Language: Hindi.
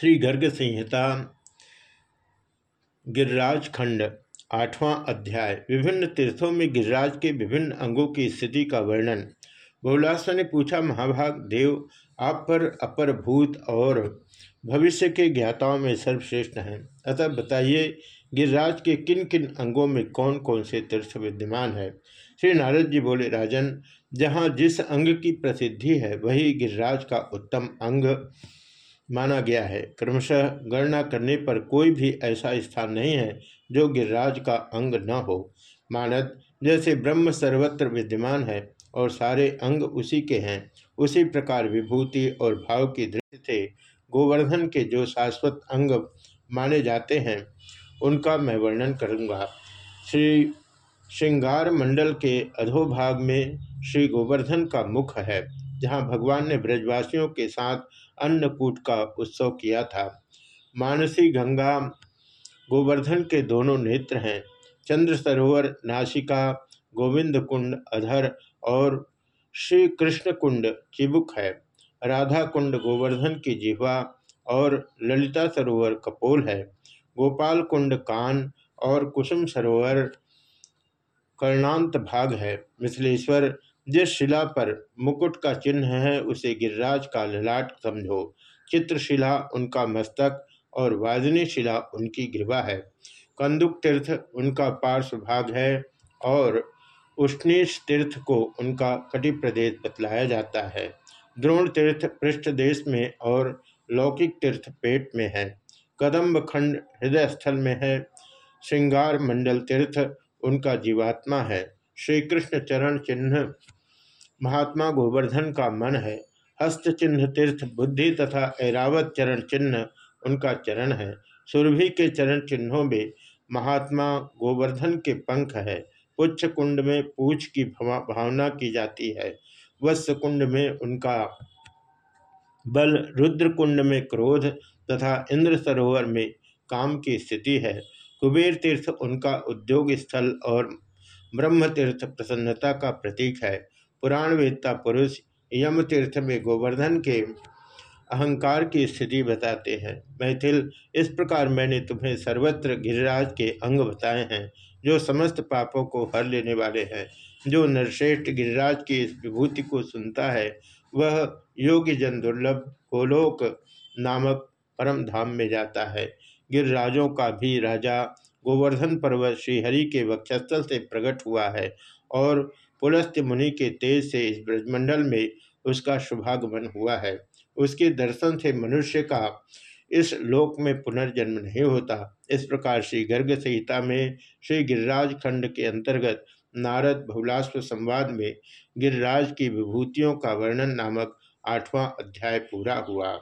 श्री गर्ग संहिता गिरिराज खंड आठवां अध्याय, विभिन्न तीर्थों में गिरिराज के विभिन्न अंगों की स्थिति का वर्णन। बहुलास्व ने पूछा, महाभाग, देव, आप पर अपर भूत और भविष्य के ज्ञाताओं में सर्वश्रेष्ठ हैं। अतः बताइए, गिरिराज के किन किन अंगों में कौन कौन से तीर्थ विद्यमान है? श्री नारद जी बोले, राजन, जहाँ जिस अंग की प्रसिद्धि है, वही गिरिराज का उत्तम अंग माना गया है। क्रमशः गणना करने पर कोई भी ऐसा स्थान नहीं है जो गिरिराज का अंग न हो। मानद, जैसे ब्रह्म सर्वत्र विद्यमान है और सारे अंग उसी के हैं, उसी प्रकार विभूति और भाव की दृष्टि से गोवर्धन के जो शाश्वत अंग माने जाते हैं, उनका मैं वर्णन करूँगा। श्री श्रृंगार मंडल के अधोभाग में श्री गोवर्धन का मुख है। जहाँ भगवान ने ब्रजवासियों के साथ अन्नकूट का उत्सव किया था। मानसी गंगा, गोवर्धन के दोनों नेत्र हैं। चंद्र सरोवर, नासिका, गोविंद कुंड, अधर और श्री कृष्ण कुंड चिबुक है। राधा कुंड गोवर्धन की जिह्वा और ललिता सरोवर कपोल है। गोपाल कुंड कान और कुसुम सरोवर कर्णांत भाग है। मिथिलेश्वर जिस शिला पर मुकुट का चिन्ह है, उसे गिरिराज का ललाट समझो। चित्रशिला उनका मस्तक और वाजनी शिला उनकी ग्रीवा है। कंदुक तीर्थ उनका पार्श्व भाग है और उष्णीश तीर्थ को उनका कटि प्रदेश बतलाया जाता है। द्रोण तीर्थ पृष्ठ देश में और लौकिक तीर्थ पेट में है। कदम्ब खंड हृदय स्थल में है। श्रृंगार मंडल तीर्थ उनका जीवात्मा है। श्री कृष्ण चरण चिन्ह। महात्मा गोवर्धन का मन है। हस्त चिन्ह, तीर्थ, बुद्धि तथा ऐरावत चरण चिन्ह उनका चरण है। सुरभि के चरण चिन्हों में महात्मा गोवर्धन के पंख है। पुच्छ कुंड में पूछ की भावना की जाती है। वत्स कुंड में उनका बल, रुद्र कुंड में क्रोध तथा इंद्र सरोवर में काम की स्थिति है। कुबेर तीर्थ उनका उद्योग स्थल और ब्रह्म तीर्थ प्रसन्नता का प्रतीक है। पुराण वेदता पुरुष यम तीर्थ में गोवर्धन के अहंकार की स्थिति बताते हैं। मैथिल, इस प्रकार मैंने तुम्हें सर्वत्र गिरिराज के अंग बताए हैं, जो समस्त पापों को हर लेने वाले हैं, जो नरश्रेष्ठ गिरिराज की इस विभूति को सुनता है। वह योगी जन दुर्लभ गोलोक नामक परम धाम में जाता है। गिरिराजों का भी राजा गोवर्धन पर्वत श्रीहरि के वक्षस्थल से प्रकट हुआ है और पुलस्त्य मुनि के तेज से इस ब्रजमंडल में उसका शुभागमन हुआ है। उसके दर्शन से मनुष्य का इस लोक में पुनर्जन्म नहीं होता। इस प्रकार श्री गर्ग संहिता में श्री गिरिराज खंड के अंतर्गत नारद बहुलाश्व संवाद में गिरिराज की विभूतियों का वर्णन नामक आठवां अध्याय पूरा हुआ।